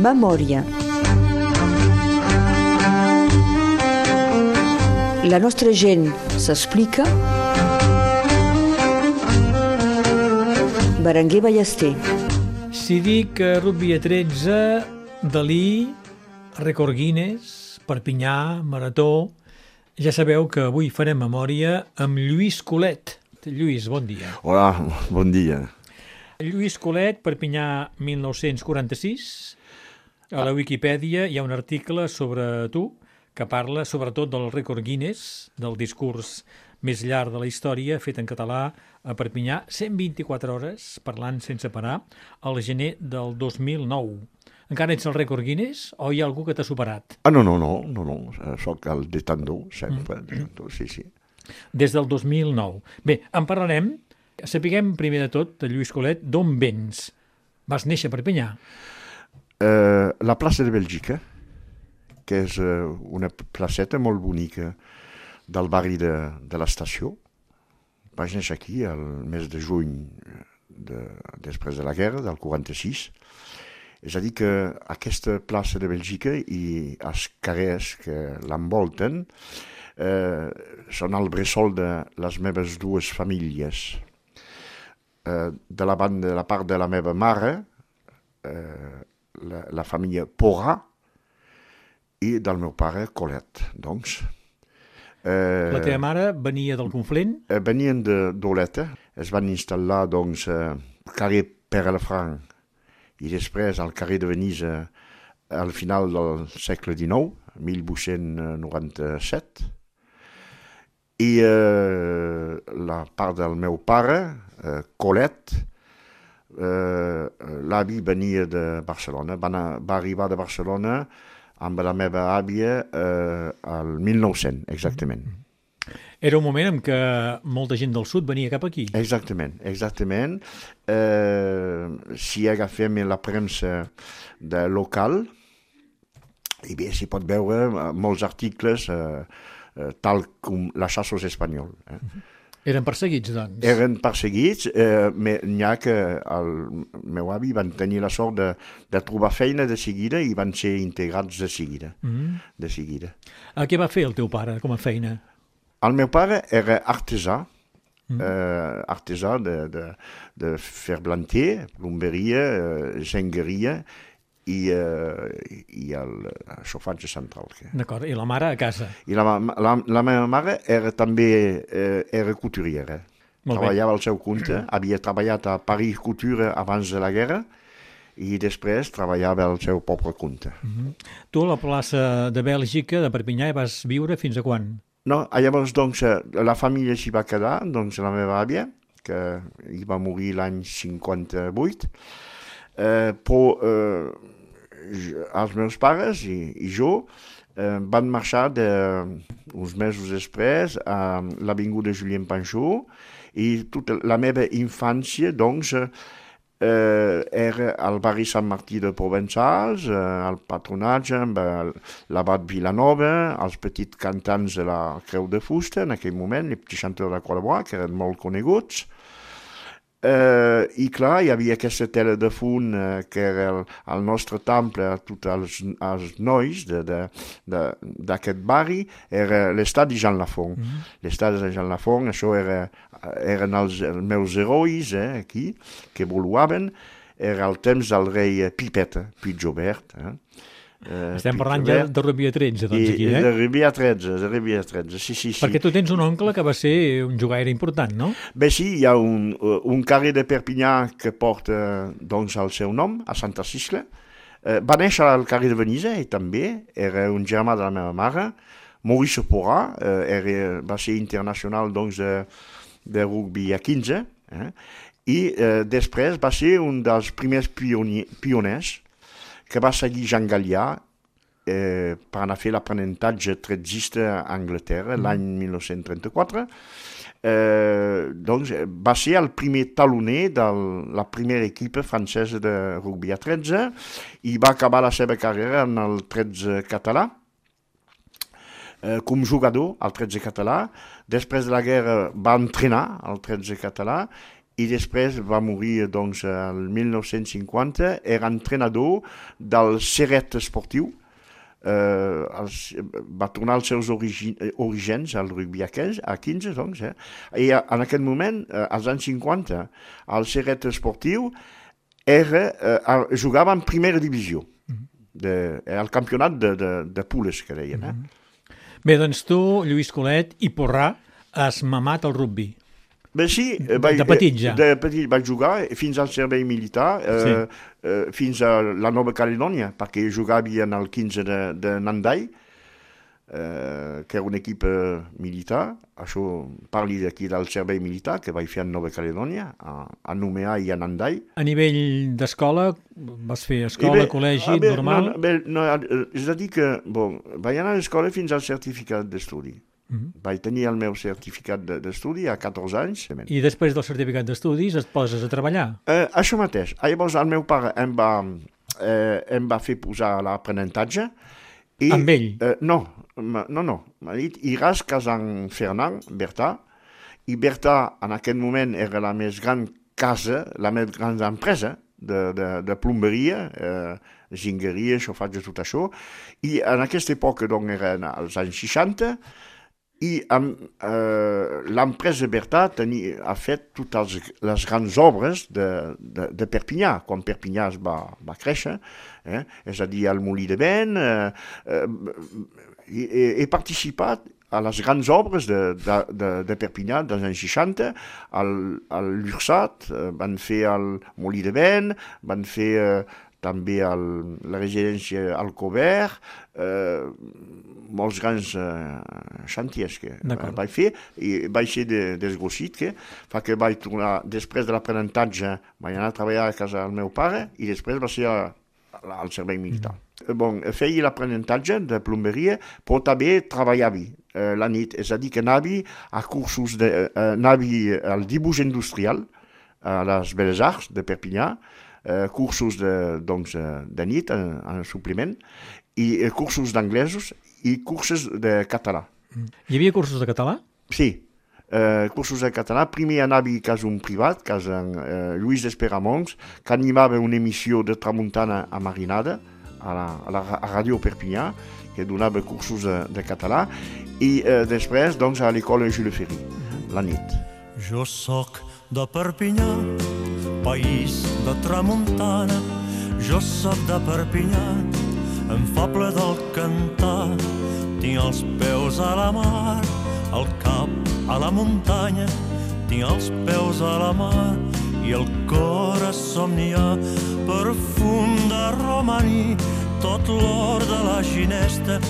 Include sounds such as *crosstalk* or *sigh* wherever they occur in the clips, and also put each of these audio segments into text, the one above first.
Memòria. La nostra gent s'explica. Berenguer Ballester. Si dic rugby a 13, Dalí, Record Guinness, Perpinyà, Marató... Ja sabeu que avui farem memòria amb Lluís Colet. Lluís, bon dia. Hola, bon dia. Lluís Colet, Perpinyà 1946. A la Wikipedia hi ha un article sobre tu que parla sobretot del rècord Guinness, del discurs més llarg de la història, fet en català a Perpinyà, 124 hores, parlant sense parar, al gener del 2009. Encara ets el rècord Guinness o hi ha algú que t'ha superat? Ah, no, no, no, no, no. Soc el detendor, sempre, mm. detendor, sí, sí. Des del 2009. Bé, en parlarem. Sapiguem primer de tot, de Lluís Colet, d'on vens? Vas néixer a Perpinyà? Eh, la plaça de Bèlgica, que és eh, una placeta molt bonica del barri de, de l'estació. Vaig néixer aquí el mes de juny de, després de la guerra, del 46, és a dir que aquesta plaça de Bèlgica i els carrers que l'envolten eh, són el bressol de les meves dues famílies. Eh, de, la banda, de la part de la meva mare, eh, la, la família Porra, i del meu pare Colet, doncs. Eh, la teva mare venia del Conflent? Eh, venien d'Oleta, es van instal·lar, doncs, eh, carrer Pere Lefranc, i després al carrer de Venisa al final del segle XIX, 1897, i eh, la part del meu pare, eh, Colet, eh, l'avi venia de Barcelona, va, anar, va arribar de Barcelona amb la meva àvia eh, al 1900, exactament. Mm -hmm. Era un moment en què molta gent del sud venia cap aquí. Exactament, exactament. Eh, si agafem la premsa de local, i bé, s'hi pot veure eh, molts articles eh, eh, tal com la Chassos espanyol. Eh. Eren perseguits, doncs? Eren perseguits, eh, n'hi ha que el meu avi van tenir la sort de, de trobar feina de seguida i van ser integrats de seguida. Mm -hmm. de seguida. A què va fer el teu pare com a feina? El meu pare era artesà, mm. eh, artesà de, de, de fer blanquer, plomberia, eh, gengueria i, eh, i el xofatge central. D'acord, i la mare a casa? I la, la, la meva mare era també eh, era couturiera. Molt Treballava bé. al seu compte, havia treballat a Paris Couture abans de la guerra, i després treballava al seu poble compte. Mm -hmm. Tu a la plaça de Bèlgica, de Perpinyà, hi vas viure fins a quan? No, llavors, doncs, eh, la família s'hi va quedar, doncs, la meva àvia, que hi va morir l'any 58, eh, però eh, els meus pares i, i jo eh, van marxar de, uns mesos després a l'Avinguda Julien Panxó i tota la meva infància, doncs, eh, era al barri Sant Martí de Provençals, eh, al patronatge amb l'abat Vilanova, els petits cantants de la Creu de Fusta, en aquell moment, les petits chanteurs de Croix de Bois, que eren molt coneguts, Eh, I clar, hi havia aquesta tela de fum eh, que era el, el nostre temple a tots els, els nois d'aquest barri, era l'estadi Jean Lafont. Mm -hmm. L'estadi de Jean Lafont, això era, eren els, els meus herois eh, aquí, que evoluaven, era el temps del rei Pipeta, Puig Jobert, eh? Eh, Estem parlant ja de Rubia 13, doncs, I, aquí, eh? De Rubia 13, de Rubia 13, sí, sí, sí. Perquè tu tens un oncle que va ser un jugaire important, no? Bé, sí, hi ha un, un carrer de Perpinyà que porta, doncs, el seu nom, a Santa Cisla. Eh, va néixer al carrer de Venisa, i també era un germà de la meva mare. Maurice Porra eh, era, va ser internacional, doncs, de, de rugby a 15, eh? i eh, després va ser un dels primers pioners que va seguir Jean Gallià eh, per anar a fer l'aprenentatge tretzista a Anglaterra mm. l'any 1934. Eh, doncs va ser el primer taloner de la primera equipa francesa de rugby a 13 i va acabar la seva carrera en el 13 català eh, com jugador al 13 català. Després de la guerra va entrenar al 13 català i després va morir doncs, el 1950, era entrenador del Seret esportiu, eh, els, va tornar als seus origi, orígens al rugby a 15, a 15 doncs, eh? i en aquest moment, eh, als anys 50, el Seret esportiu era, eh, jugava en primera divisió, de, el campionat de, de, de Pules, que deien. Eh? Bé, doncs tu, Lluís Colet i Porrà, has mamat el rugby. Bé, sí, vaig, de petit ja. De petit vaig jugar fins al servei militar, eh, sí. eh, fins a la Nova Caledònia, perquè jugava en el 15 de, de Nandai, eh, que era un equip eh, militar. Això parli d'aquí del servei militar que vaig fer a Nova Caledònia, a, a Numea i a Nandai. A nivell d'escola, vas fer escola, bé, col·legi, bé, normal? No, bé, no, és a dir que, bon, vaig anar a l'escola fins al certificat d'estudi. Mm -hmm. Vaig tenir el meu certificat d'estudi a 14 anys. I després del certificat d'estudis et poses a treballar? Eh, això mateix. Llavors el meu pare em va, eh, em va fer posar l'aprenentatge. I, amb ell? Eh, no, no, no. M'ha dit, iràs casa en Fernand, Bertà, i Bertà en aquest moment era la més gran casa, la més gran empresa de, de, de plomberia, eh, gingeria, xofatge, tot això, i en aquesta època, doncs, eren els anys 60, i eh, l'empresa Bertà tenia, ha fet totes les grans obres de, de, de Perpinyà, quan Perpinyà es va, va créixer, eh? és a dir, al Molí de Vent, eh, eh, he participat a les grans obres de, de, de, de Perpinyà dels anys 60, al, al Lursat, eh, van fer el Molí de Vent, van fer eh, també el, la residència Alcover, eh, molts grans eh, xantiers que eh, vaig fer i vaig ser de, desgossit que fa que vaig tornar, després de l'aprenentatge vaig anar a treballar a casa del meu pare i després va ser al servei militar. Mm. Bon, feia l'aprenentatge de plomberia, però també treballava eh, la nit, és a dir, que anava a cursos, de, eh, anava al dibuix industrial a les Belles Arts de Perpinyà, eh, cursos de, doncs, de nit en, en supliment i eh, cursos d'anglesos i cursos de català. Hi havia cursos de català? Sí, eh, cursos de català. Primer anava a cas un privat, cas en eh, Lluís d'Esperamons, que animava una emissió de tramuntana a Marinada, a la, a la a Ràdio Perpinyà, que donava cursos de, de català, i eh, després doncs, a l'école Jules Ferry, la nit. Jo sóc de Perpinyà, país de tramuntana, jo sóc de Perpinyà, em fa ple del cantar. Tinc els peus a la mar, el cap a la muntanya, tinc els peus a la mar i el cor a somniar. Perfum de romaní, tot l'or de la ginesta,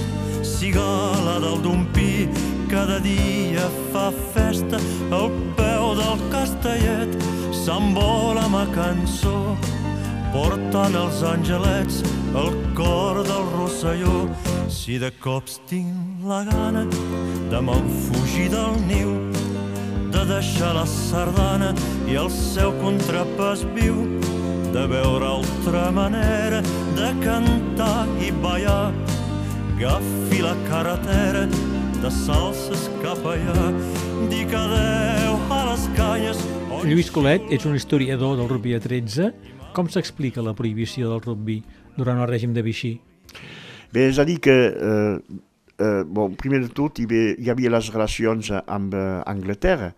cigala del dompí, cada dia fa festa. Al peu del castellet, s'envola ma cançó, portant els angelets el cor del Rosselló. Si de cops tinc la gana de m'enfugir del niu, de deixar la sardana i el seu contrapàs viu, de veure altra manera de cantar i ballar, agafi la carretera de salses cap allà, dic adeu a les canyes... Lluís Colet, ets un historiador del rugby a 13. Com s'explica la prohibició del rugby durant el règim de Vichy? Bé, és a dir que, eh, eh, bon, primer de tot, hi havia, hi havia les relacions amb eh, Anglaterra,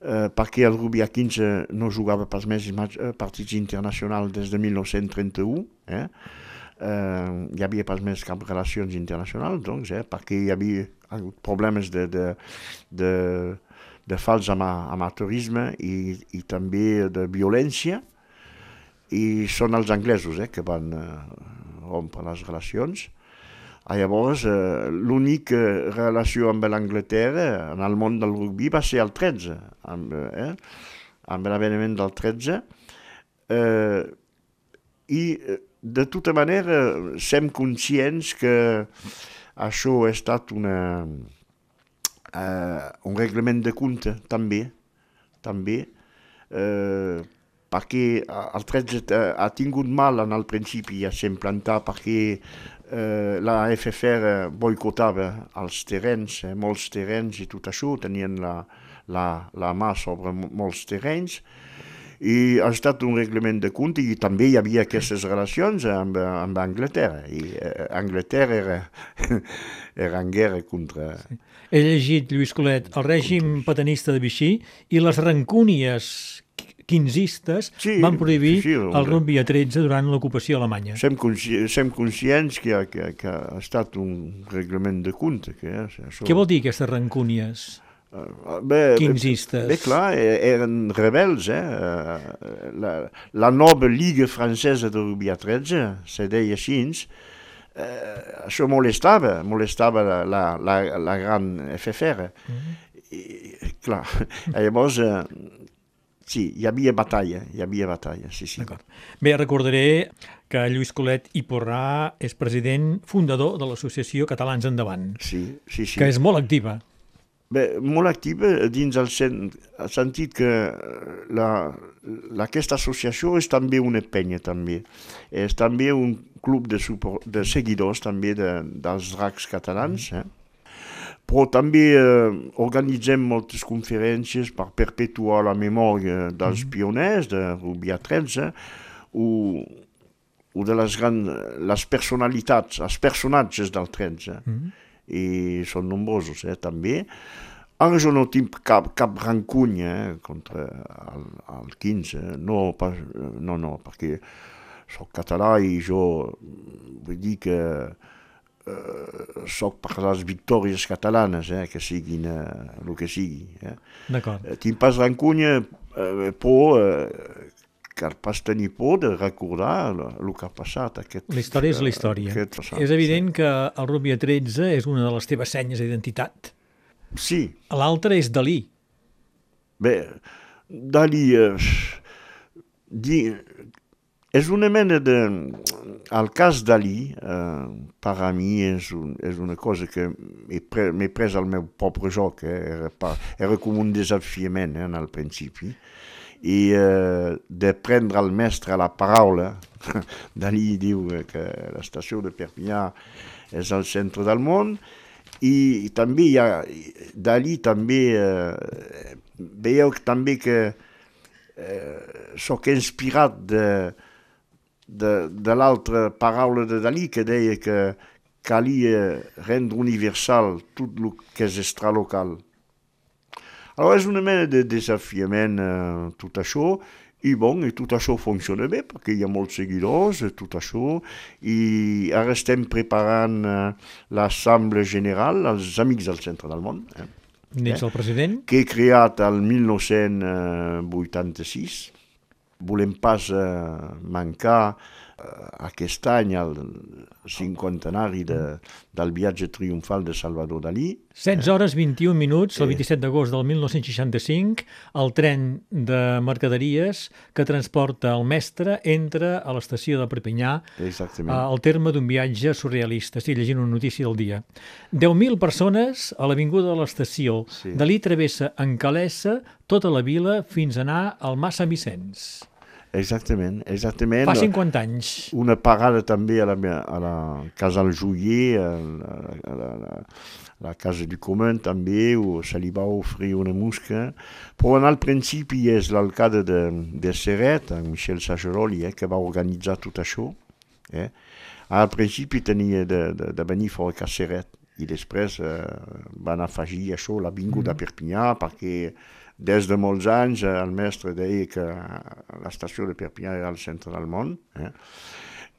eh, perquè el rugby a 15 no jugava pas més eh, partits internacionals des de 1931, eh? Eh, hi havia pas més cap relacions internacionals, doncs, eh, perquè hi havia problemes de, de, de, de fals ama amateurisme i, i també de violència, i són els anglesos eh, que van eh, rompre les relacions. Ah, llavors, eh, l'única relació amb l'Anglaterra en el món del rugby va ser el 13, amb, eh, amb l'aveniment del 13. Eh, I, de tota manera, sem conscients que això ha estat una, eh, un reglament de compte, també, també, eh, perquè el 13 ha tingut mal en el principi a s'implantar perquè eh, la FFR boicotava els terrenys, eh, molts terrenys i tot això, tenien la, la, la mà sobre molts terrenys, i ha estat un reglament de compte i també hi havia aquestes relacions amb, amb Anglaterra i eh, Anglaterra era, *laughs* era en guerra contra... Sí. He llegit, Lluís Colet, el règim patanista de Vichy i les rancúnies quinzistes sí, van prohibir sí, el rugby a 13 durant l'ocupació alemanya. Sem, consci sem conscients que, que, que ha estat un reglament de compte. Que, eh, això... Què vol dir aquestes rancúnies? Bé, Quinzistes. Bé, clar, e, eren rebels, eh? Uh, la, la nova Lliga Francesa de rugby a 13, se deia així, uh, això molestava, molestava la, la, la, la gran FFR. Mm -hmm. I, clar, *laughs* llavors... Uh, Sí, hi havia batalla, hi havia batalla, sí, sí. Bé, recordaré que Lluís Colet i Porrà és president fundador de l'Associació Catalans Endavant. Sí, sí, sí. Que és molt activa. Bé, molt activa dins el, sen, sentit que la, la, aquesta associació és també una penya, també. És també un club de, suport, de seguidors també de, dels dracs catalans, eh? però també eh, organitzem moltes conferències per perpetuar la memòria dels mm. pioners de Rubia 13 o, o de les, gran, les personalitats, els personatges del 13. Mm. I són nombrosos, eh, també. Ara jo no tinc cap, cap rancunya eh, contra el, el 15, no, pas, no, no, perquè soc català i jo vull dir que eh, soc per les victòries catalanes, eh, que siguin eh, el que sigui. Eh. D'acord. Eh, tinc pas rancunya eh, por, eh, cal pas tenir por de recordar el que ha passat. Aquest, la història és la història. Passat, és evident sí. que el Rubia 13 és una de les teves senyes d'identitat. Sí. L'altre és Dalí. Bé, Dalí... Eh, di, és una mena de... El cas d'Ali, eh, per a mi, és, un, és una cosa que m'he pre, pres al meu pobre joc, eh? era, pa, era com un desafiament eh, al principi, i eh, de prendre el mestre a la paraula, *laughs* Dalí diu que l'estació de Perpinyà és al centre del món, i, i també hi ha, Dalí també, eh, veieu també que eh, sóc inspirat de, de, de l'altra paraula de Dalí que deia que calia rendre universal tot el que és extralocal. Alors és una mena de desafiament eh, tot això, i bon, i tot això funciona bé perquè hi ha molts seguidors, tot això, i ara estem preparant eh, l'Assemblea General, els Amics del Centre del Món. Eh? Eh? el president? Que he creat el 1986 volem pas eh, mancar aquest any el cinquantenari de, del viatge triomfal de Salvador Dalí. 16 hores 21 minuts, el 27 d'agost del 1965, el tren de mercaderies que transporta el mestre entra a l'estació de Perpinyà Exactament. al terme d'un viatge surrealista. Estic llegint una notícia del dia. 10.000 persones a l'avinguda de l'estació. Sí. Dalí travessa en calessa tota la vila fins a anar al Mas Sant Vicenç. Exactament, exactament. Fa 50 anys. Una parada també a la, a la Casa del Joier, a la, a la, a la Casa du Común també, on se li va oferir una musca. Però al principi és l'alcalde de, de Seret, en Michel Sageroli, eh, que va organitzar tot això. Eh. Al principi tenia de, de, de venir fora a Seret i després eh, van afegir això, la bingo mm. de Perpinyà, perquè des de molts anys eh, el mestre deia que l'estació de Perpinyà era al centre del món. Eh?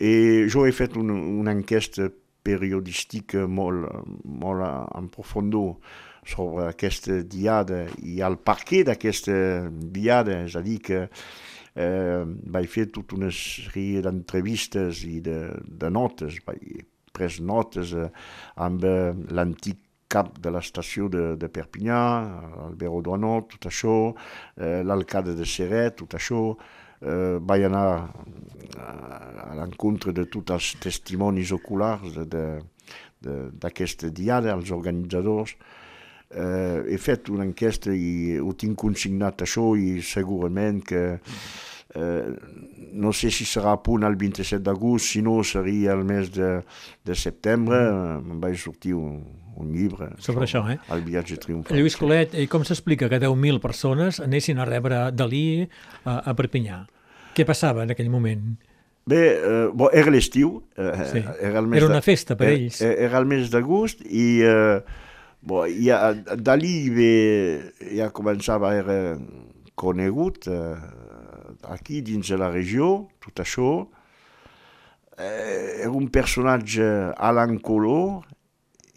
I jo he fet un, una enquesta periodística molt, molt en profundor sobre aquesta diada i el perquè d'aquesta diada, és a dir, que eh, vaig fer tota una sèrie d'entrevistes i de, de notes, vaig pres notes eh, amb eh, l'antic cap de l'estació de, de Perpinyà, Albert Odoano, tot això, eh, l'alcalde de Seret, tot això, eh, vaig anar a, a l'encontre de tots els testimonis oculars d'aquesta diada, els organitzadors. Eh, he fet una enquesta i ho tinc consignat això i segurament que eh, no sé si serà a punt el 27 d'agost, si no seria el mes de, de setembre, eh, em vaig sortir un, un llibre Sobre això, eh? el viatge triomfal. Lluís Colet, i com s'explica que 10.000 persones anessin a rebre Dalí a, a Perpinyà? Què passava en aquell moment? Bé, eh, bo, era l'estiu. Eh, Sí. era, el mes Era una festa per eh, ells. eh, Era el mes d'agost i eh, bo, ja, Dalí bé, ja començava a era conegut eh, aquí dins de la regió, tot això. Eh, era un personatge a l'encolor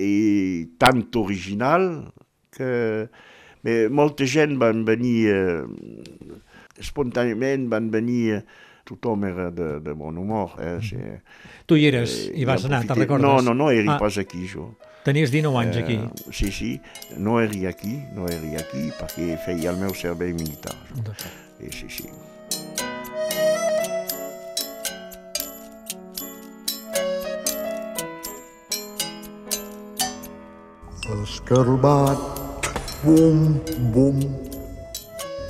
i tant original que bé, molta gent van venir eh, espontàniament van venir tothom era de, de bon humor. Eh? Sí. Tu hi eres Eh, i vas anar, te'n recordes? No, no, no era Ah, pas aquí, jo. Tenies 19 anys aquí. Eh, sí, sí, no era aquí, no era aquí, perquè feia el meu servei militar. Jo. Eh, sí, sí. Escarbat, bum, bum.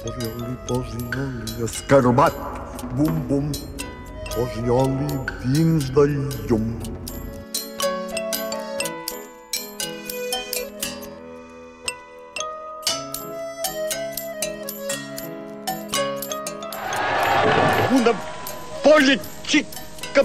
Posi-oli, posi-oli, escarbat, bum, bum. Posi-oli dins del llum. una polla xica,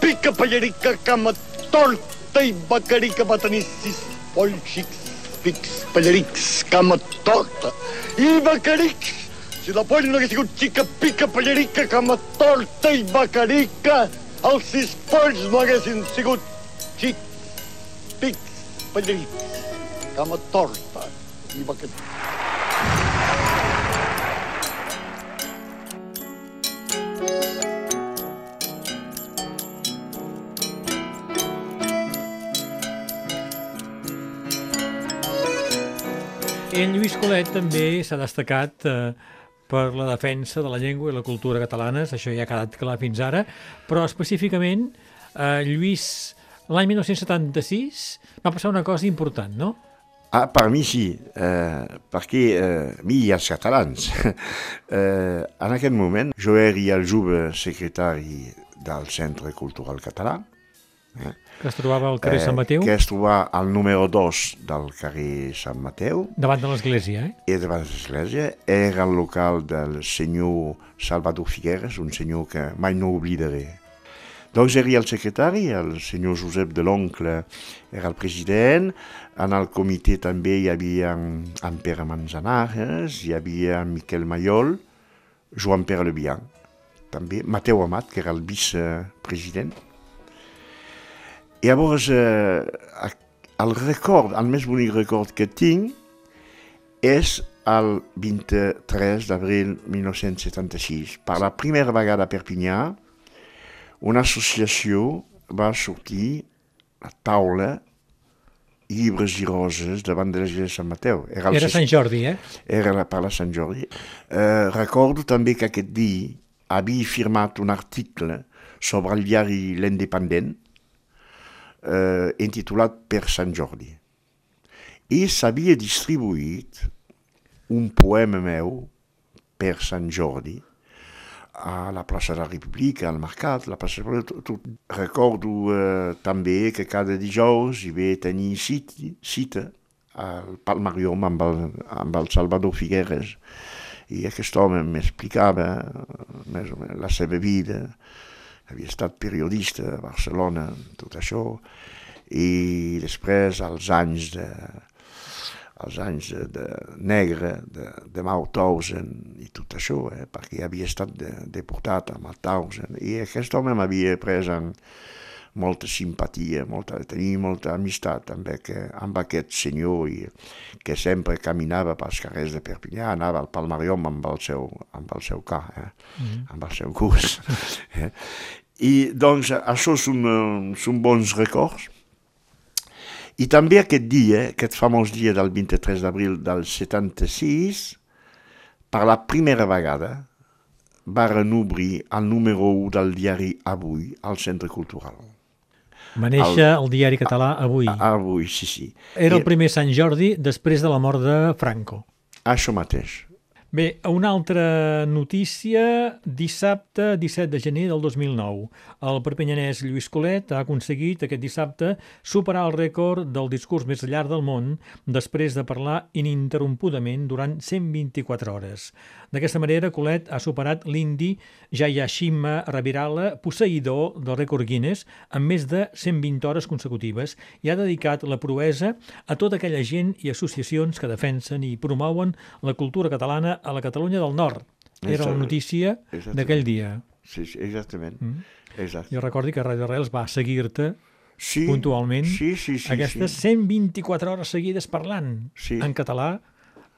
pica pallerica, cama torta i becarica va tenir sis polls xics, pics, pallerics, cama torta i becarics. Si la polla no hagués sigut xica, pica, pallerica, cama torta i becarica, els sis polls no haguessin sigut xics, pics, pallerics, cama torta i becarica. En Lluís Colet també s'ha destacat eh, per la defensa de la llengua i la cultura catalanes, això ja ha quedat clar fins ara, però específicament eh, Lluís, l'any 1976 va passar una cosa important, no? Ah, per mi sí, eh, perquè eh, mi i els catalans. *laughs* eh, en aquest moment jo era el jove secretari del Centre Cultural Català, Que es trobava al carrer Sant Mateu, que es troba al número 2 del carrer Sant Mateu, davant de l'església, eh? i davant de l'església. Era el local del senyor Salvador Figueres, un senyor que mai no oblidaré. Doncs era el secretari, el senyor Josep de l'Oncle era el president, en el comitè també hi havia en, en Pere Manzanares, hi havia en Miquel Mayol, Joan Pere Lebian, també Mateu Amat, que era el vicepresident. Llavors, eh, el record, el més bonic record que tinc és el 23 d'abril 1976. Per la primera vegada a Perpinyà, una associació va sortir a taula llibres i roses davant de l'església de Sant Mateu. Era ses- Sant Jordi, eh? era la, per la Sant Jordi. Eh, recordo també que aquest dia havia firmat un article sobre el diari L'Independent eh, intitulat Per Sant Jordi. I s'havia distribuït un poema meu per Sant Jordi a la plaça de la República, al mercat, la plaça de tot, tot. Recordo eh, també que cada dijous hi ve tenir cita, cita al Palmarium amb el, amb el Salvador Figueres i aquest home m'explicava eh, més o menys la seva vida, havia estat periodista a Barcelona, tot això, i després els anys de, els anys de, de negre, de, de Mauthausen i tot això, eh, perquè havia estat de, deportat a Mauthausen. I aquest home m'havia pres amb molta simpatia, molta, tenia molta amistat amb, que, amb aquest senyor i, que sempre caminava pels carrers de Perpinyà, anava al Palmarium amb el seu, amb el seu car, eh, mm. amb el seu curs. *laughs* eh. I doncs això són, eh, són bons records. I també aquest dia, aquest famós dia del 23 d'abril del 76, per la primera vegada, varen obrir el número 1 del diari Avui al Centre Cultural. Va néixer el diari català avui. Avui, sí, sí. Era el I- primer Sant Jordi després de la mort de Franco. Això mateix. Bé, una altra notícia, dissabte 17 de gener del 2009. El perpinyanès Lluís Colet ha aconseguit aquest dissabte superar el rècord del discurs més llarg del món després de parlar ininterrompudament durant 124 hores. D'aquesta manera, Colet ha superat l'indi Jayashima Ravirala, posseïdor del rècord Guinness, amb més de 120 hores consecutives i ha dedicat la proesa a tota aquella gent i associacions que defensen i promouen la cultura catalana a la Catalunya del Nord. Era la notícia d'aquell dia. Sí, sí, exactament. Mm. Exacte. Jo recordo que Radio Arrels va seguir-te Sí, puntualment sí, sí, sí, aquestes sí. 124 hores seguides parlant Sí. en català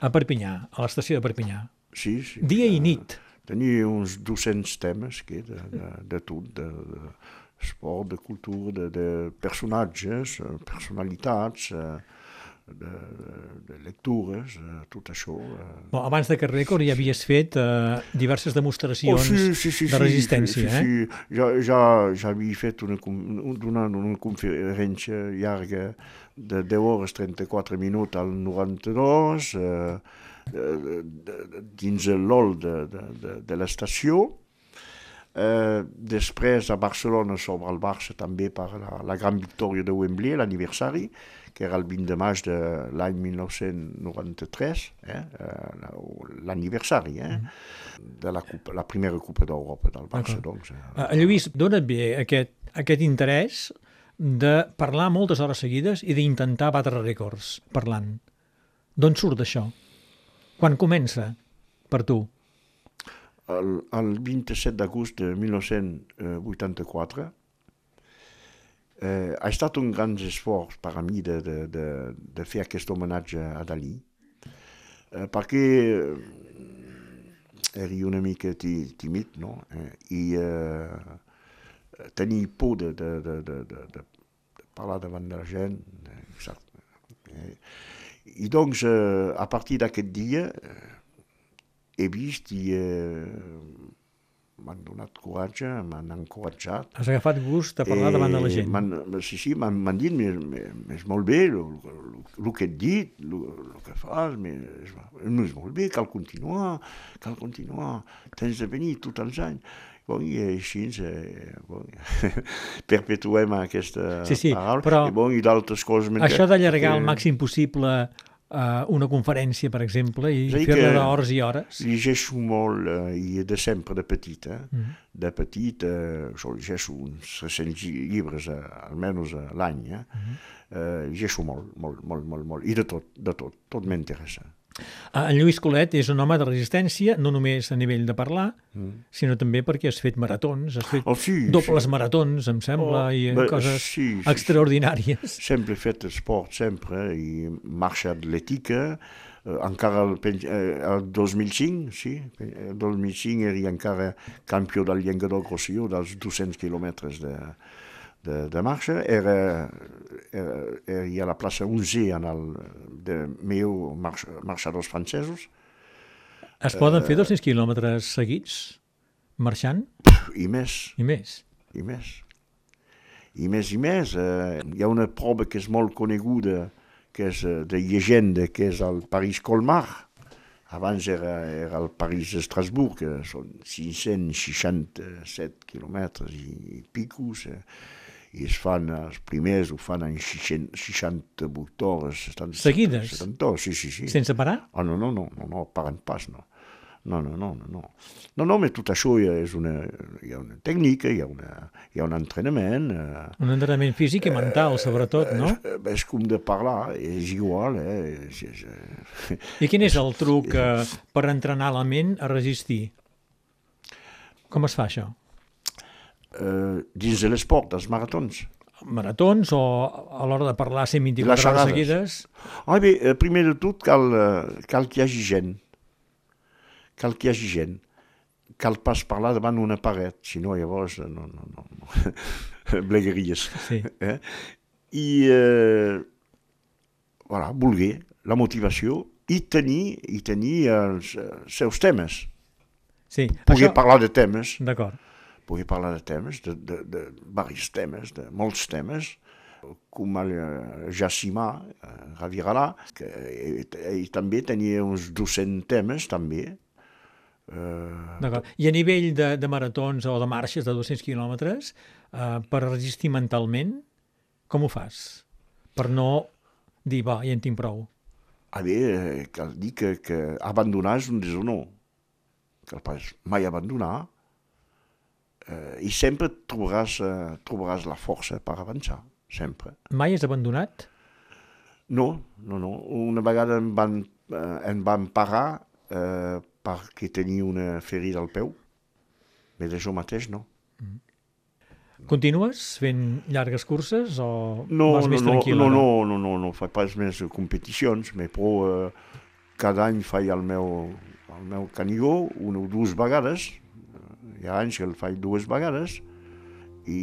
a Perpinyà, a l'estació de Perpinyà. Sí, sí. Dia i nit. Tenia uns 200 temes que de, de, de tot, de, de sport, de cultura, de, de personatges, eh, personalitats, eh, de, de, de lectures, eh, tot això. Bon, abans d'aquest rècord ja havies fet eh, diverses Oh, demostracions sí, sí, sí, de sí, resistència, sí, eh? sí, sí. Ja, ja, ja havia fet una, donant una conferència llarga de 10 hores 34 minuts al 92, eh, de- dins l'hall de, de, de, de l'estació. Eh, després a Barcelona sobre el Barça també per la, la gran victòria de Wembley, l'aniversari, que era el 20 de maig de l'any 1993, eh, eh, l'aniversari eh, de la, coupe, la primera Copa d'Europa del Barça. Doncs, eh. Eh, Lluís, dona't bé aquest, aquest interès de parlar moltes hores seguides i d'intentar batre rècords parlant. D'on surt això? Quan comença per tu? El, el 27 d'agost de 1984 eh, ha estat un gran esforç per a mi de, de, de, de fer aquest homenatge a Dalí, eh, perquè eh, eri una mica tímid, no? Eh, I eh, tenia por de, de, de, de, de, de, parlar davant de la gent. Eh, exacte. Eh, I doncs, eh, a partir d'aquest dia, eh, he vist i eh, m'han donat coratge, m'han encoratjat. Has agafat gust a parlar davant de la Eh, gent. Sí, sí, m'han dit, "Mais- mais mais és molt bé el que et dit, el que fas, no és molt bé, cal continuar, cal continuar, tens de venir tots els anys. Bon, i així eh, bon, *laughs* perpetuem aquesta Sí, sí, paraula. però I, bon, i d'altres coses... Això d'allargar que- màxim possible eh, una conferència, per exemple, i fer-la d'hores i hores. Llegeixo molt, eh, i de sempre, de petit. Eh? Mm. De petit, eh, jo llegeixo uns 300 lli- llibres, eh, almenys a l'any. Eh? Mm-hmm. eh, llegeixo molt, molt, molt, molt, molt. I de tot, de tot. Tot m'interessa. Eh, En Lluís Colet és un home de resistència, no només a nivell de parlar, sinó també perquè has fet maratons, has fet Mm. Oh, sí, dobles sí. maratons, em sembla, Oh, i bé, coses sí, sí, extraordinàries. Sempre he fet esport, sempre, i marxa atlètica, eh, encara el, eh, el 2005, sí, el 2005 eri encara campió del Llenguadoc Rosselló, dels 200 quilòmetres de, de, de marxa, era, era, era a la plaça 11 en el, de meu marx, marxadors francesos, Es poden Eh, fer 200 quilòmetres seguits, marxant, i més. i més. i més. I més i més. Eh, hi ha una prova que és molt coneguda, que és eh, de llegenda, que és el París-Colmar. Abans era, era el París-Estrasburg, que són 567 quilòmetres i, i picos. Eh, I es fan, els primers ho fan en 60 68 hores. 70, Seguides? 70 hores, sí, sí, sí. Sense parar? Ah, no, no, no, no, no, paguen pas, no. No, no, no, no, no. No, no, tot això ha, és una, hi ha una tècnica, hi ha, una, hi ha un entrenament. Eh, Un entrenament físic i mental, sobretot, no? eh, és com de parlar, és igual. Eh, és, és, eh, I quin és el truc eh, per entrenar la ment a resistir? Com es fa això? Eh, dins de l'esport, dels maratons. Maratons o a l'hora de parlar 124 Les hores seguides? Ah, bé, eh, primer de tot cal, eh, cal que hi hagi gent. Cal que hi hagi gent. Cal pas parlar davant una paret, si no llavors no, no, no, *laughs* blegueries. Sí. Eh? I, eh, voilà, voler la motivació i tenir, i tenir els eh, seus temes. Sí, Poder això... parlar de temes, D'acord. Poder parlar de temes, de, de, de diversos temes, de molts temes, com el eh, Jacimà, eh, Raviralà, que ell, ell també tenia uns 200 temes, també. Eh, D'acord. I a nivell de, de maratons o de marxes de 200 quilòmetres, eh, per resistir mentalment, com ho fas? Per no dir, va, ja en tinc prou. a veure, eh, cal dir que, que abandonar és un deshonor. Cal pas mai abandonar. Eh, I sempre trobaràs, eh, trobaràs la força per avançar, sempre. Mai has abandonat? No, no, no. Una vegada em van, eh, em van parar eh, perquè tenia una ferida al peu. Però això mateix no. Continues fent llargues curses o No, vas no, més no, tranquil? no, ara? no, no, no, no, faig pas més competicions, però eh, cada any faig el meu, el meu canigó una o dues vegades. Hi ha anys que el faig dues vegades i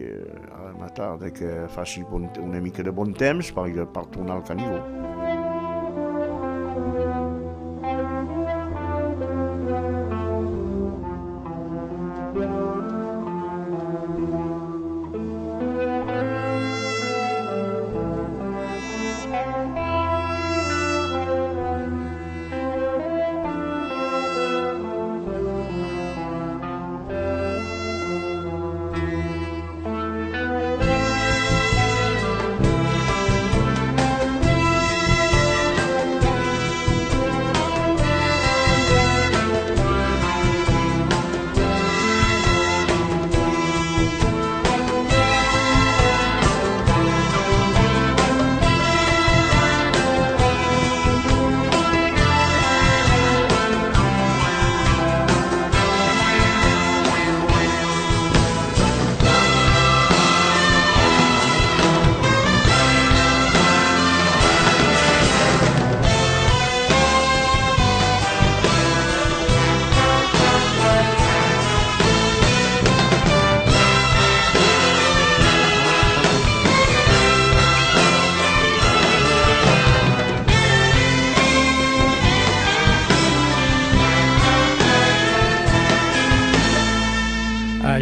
eh, a la tarda que faci bon, una mica de bon temps per, per tornar al canigó.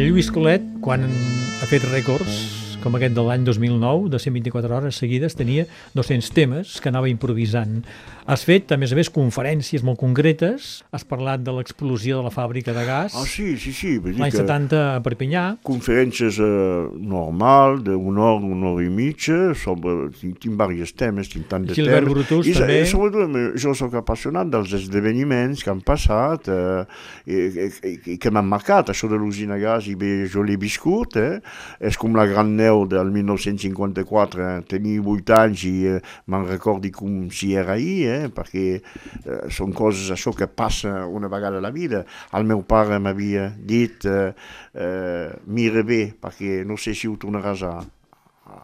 Lluís Colet, quan ha fet rècords, com aquest de l'any 2009, de 124 hores seguides, tenia 200 temes que anava improvisant. Has fet, a més a més, conferències molt concretes, has parlat de l'explosió de la fàbrica de gas, Ah, sí, sí, sí. l'any que 70 a Perpinyà, Conferències eh, normal, d'una hora, una hora i mitja, sobre, tinc, tinc diversos temes, tinc tant de Gilbert temes. Brutus, I, també. I sobretot, eh, jo sóc apassionat dels esdeveniments que han passat eh, i, i, i que m'han marcat. Això de l'usina gas, i bé, jo l'he viscut, eh? és com la gran neu del 1954, eh? tenia 8 anys i eh, me'n recordi com si era ahir, eh? Perquè eh, són coses això que passa una vegada a la vida. El meu pare m'havia dit eh, eh, mira bé, perquè no sé si ho tornaràs a,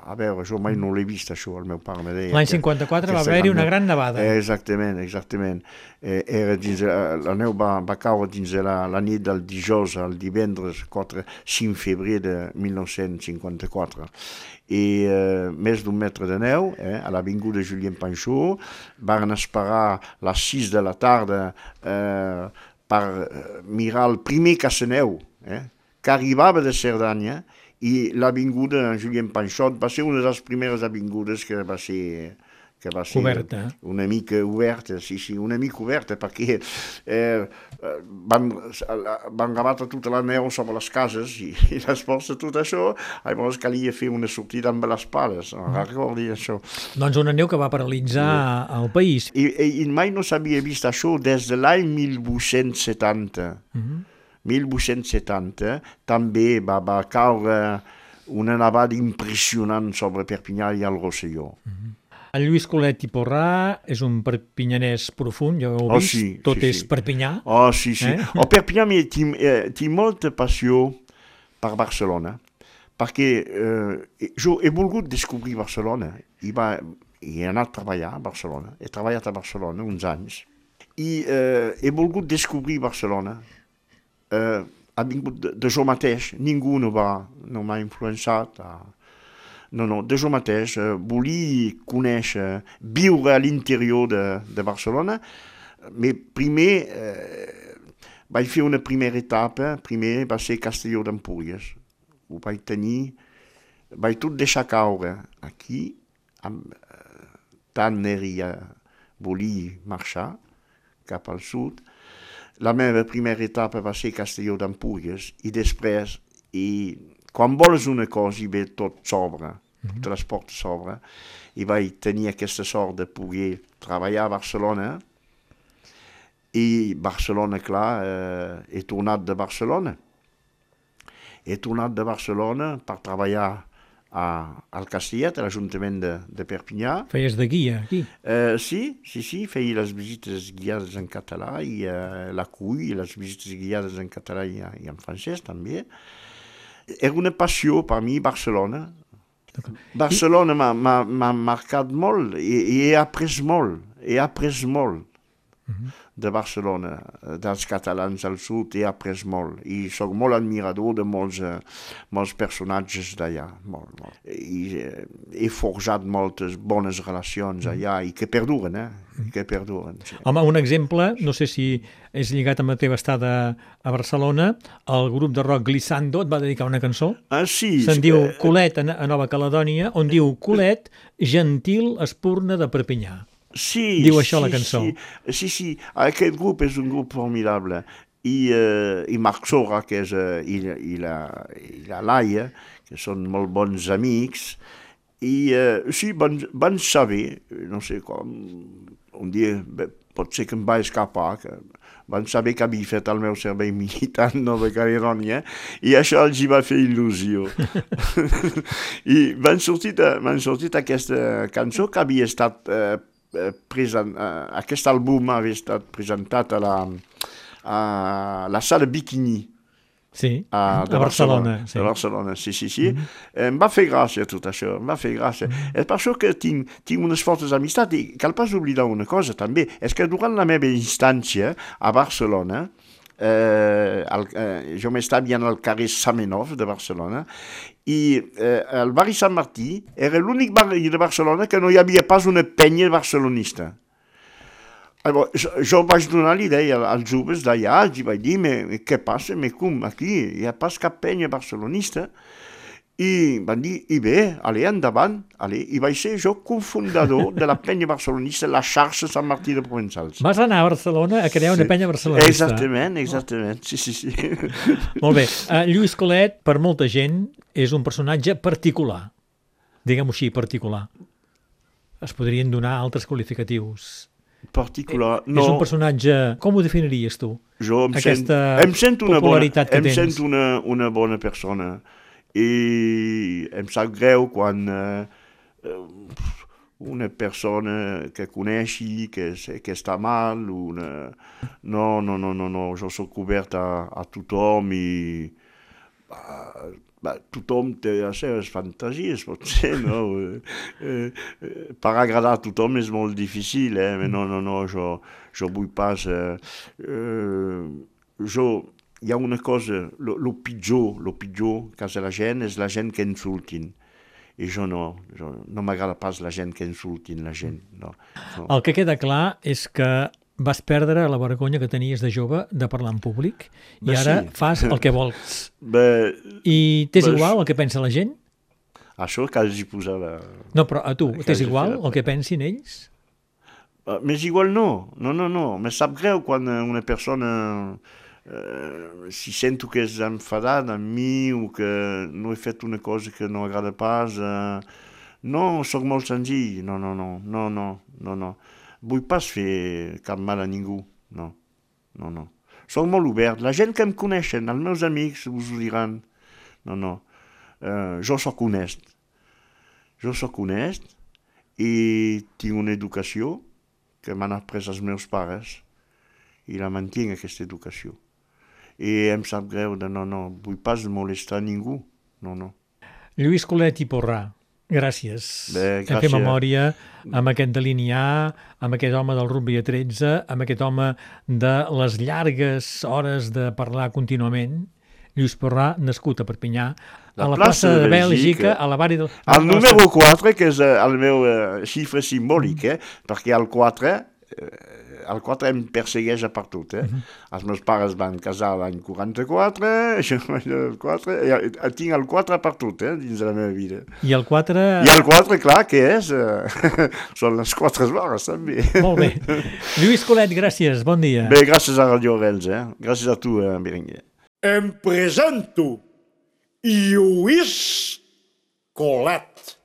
a veure, jo mai no l'he vist això, el meu pare me deia. l'any que- 54 va aquesta haver-hi una gran nevada. Eh, exactament, exactament. Eh, era dins, eh, la neu va, va caure dins de la, la nit del dijous al divendres 4, 5 febrer de 1954. I eh, més d'un metre de neu eh, a l'avinguda Julien Panxó, van esperar les 6 de la tarda eh, per eh, mirar el primer casaneu, eh, que arribava de Cerdanya i l'avinguda Julien Panxot va ser una de les primeres avingudes que va ser que va ser Oberta. una mica oberta, sí, sí, una mica oberta, perquè eh, eh, van, van rebatre tota la neu sobre les cases i, i després de tot això, llavors calia fer una sortida amb les pares, mm. recordi això. Doncs una neu que va paralitzar el país. I, i, i mai no s'havia vist això des de l'any 1870. Mm -hmm. 1870 també va, va caure una nevada impressionant sobre Perpinyà i el Rosselló. Mm -hmm. El Lluís Colet i Porrà és un perpinyanès profund, ja ho heu Oh, vist, sí, tot sí, és sí. Perpinyà. Oh, sí, sí. Eh? Eh? Oh, Perpinyà tinc, eh, tinc molta passió per Barcelona, perquè eh, jo he volgut descobrir Barcelona i, va, i he anat a treballar a Barcelona. He treballat a Barcelona uns anys i eh, he volgut descobrir Barcelona. Eh, ha vingut de, de jo mateix, ningú no va, no m'ha influençat. A, no, no, de jo mateix, eh, volia conèixer, viure a l'interior de, de Barcelona, però primer eh, vaig fer una primera etapa, primer va ser Castelló d'Empúries. Ho vaig tenir vaig tot deixar caure aquí, amb, eh, tant anaria volia marxar cap al sud. La meva primera etapa va ser Castelló d'Empúries i després, i quan vols una cosa i ve tot sobre, mm -hmm. portes sobre, i vaig tenir aquesta sort de poder treballar a Barcelona, i Barcelona, clar, eh, he tornat de Barcelona. He tornat de Barcelona per treballar a, al Castellet, a l'Ajuntament de, de Perpinyà. Feies de guia, aquí? Uh, sí, sí, sí, feia les visites guiades en català i la CUI, i les visites guiades en català i, i en francès també. Era una passió per mi Barcelona. Barcelona m'ha marcat molt i, i he après molt, he après molt. -huh de Barcelona, dels catalans al sud, he après molt. I sóc molt admirador de molts, eh, molts personatges d'allà. Molt, molt. I eh, he forjat moltes bones relacions allà i que perduren, eh? I que perduren. Sí. Home, un exemple, no sé si és lligat amb la teva estada a Barcelona, el grup de rock Glissando et va dedicar una cançó. Ah, sí. Se'n diu Colet a, a Nova Caledònia, on diu Colet, gentil espurna de Perpinyà. Sí, Diu això sí, la cançó. Sí, sí, sí, aquest grup és un grup formidable. I, uh, i Marc Sora, que és, uh, i, i, la, i la Laia, que són molt bons amics, i uh, sí, van, van saber, no sé com, un dia pot ser que em va escapar, que van saber que havia fet el meu servei militar a Nova Caledònia i això els hi va fer il·lusió. *laughs* I van sortir, van sortir aquesta cançó que havia estat eh, present, uh, aquest àlbum havia estat presentat a la, a la sala Bikini. Sí, a, de a Barcelona. Barcelona sí. De Barcelona, sí, sí, sí. Mm -hmm. Em va fer gràcia tot això, em va fer gràcia. Mm -hmm. És per això que tinc, tinc unes fortes amistats i cal pas oblidar una cosa també, és que durant la meva instància a Barcelona, eh, el, eh, jo m'estava al carrer Samenov de Barcelona i eh, el barri Sant Martí era l'únic barri de Barcelona que no hi havia pas una penya barcelonista. Llavors, jo, jo vaig donar l'idea als joves d'allà, els vaig dir, què passa, me com, aquí hi ha pas cap penya barcelonista, i van dir, i bé, ale, endavant, ale, i vaig ser jo cofundador de la penya barcelonista, la xarxa Sant Martí de Provençals. Vas anar a Barcelona a crear una Sí. penya barcelonista. Exactament, exactament, sí, sí, sí. Molt bé. Uh, Lluís Colet, per molta gent, és un personatge particular. Diguem-ho així, particular. Es podrien donar altres qualificatius. Particular, És no, un personatge... Com ho definiries tu? jo em, sent, aquesta em sento una bona, em sento una, una bona persona i em sap greu quan eh, eh, una persona que coneixi, que, que està mal, una... no, no, no, no, no, jo soc obert a, a tothom i bah, bah, tothom té les seves fantasies, potser, *laughs* no? Eh, eh, per agradar a tothom és molt difícil, eh? no, no, no, jo, jo vull pas... Eh, eh, jo, hi ha una cosa, lo, lo pitjor, lo pitjor que és la gent és la gent que insultin. I jo no, jo, no m'agrada pas la gent que insultin la gent, no. no. El que queda clar és que vas perdre la vergonya que tenies de jove de parlar en públic i Bé, ara sí. fas el que vols. *laughs* Bé, I t'és igual el que pensa la gent? això cal hi posar la... No, però a tu, Que t'és igual el que pensin ells? Uh, M'és igual no, no, no, no. Me sap greu quan una persona eh, si sento que és enfadada amb mi o que no he fet una cosa que no agrada pas. Eh, no, sóc molt senzill. No, no, no, no, no, no, no. Vull pas fer cap mal a ningú. No, no, no. Soc molt obert. La gent que em coneixen, els meus amics, us ho diran. No, no. Eh, jo sóc honest. Jo sóc honest i tinc una educació que m'han après els meus pares i la mantinc aquesta educació. I em sap greu de no, no, vull pas molestar ningú. No, no. Lluís Colet i Porrà, gràcies. Bé, gràcies. memòria amb aquest delinear, amb aquest home del rugby a 13, amb aquest home de les llargues hores de parlar contínuament. Lluís Porrà, nascut a Perpinyà, La a la plaça plaça de Bèlgica, a la barri del... El número 4, que és eh, el meu eh, xifre simbòlic, eh? perquè el 4 eh, el 4 em persegueix a per tot, eh? Els meus pares van casar l'any 44, jo *laughs* el 4, i tinc el 4 per tot, eh? Dins de la meva vida. I el 4... I el 4, clar, què és? Eh, *laughs* Són les 4 hores, també. Molt bé. *laughs* Lluís Colet, gràcies, bon dia. Bé, gràcies a Radio Rels, eh? Gràcies a tu, eh, Berenguer. Em presento Lluís Colet.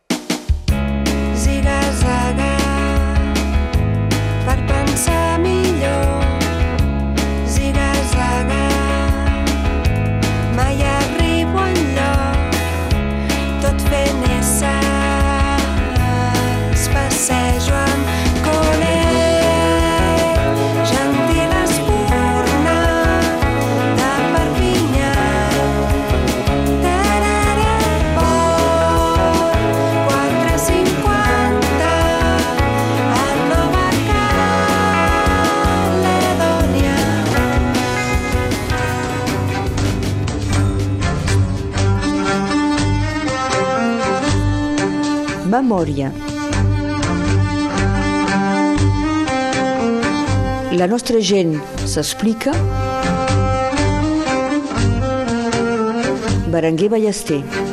Memòria. La nostra gent s'explica. Berenguer Ballester.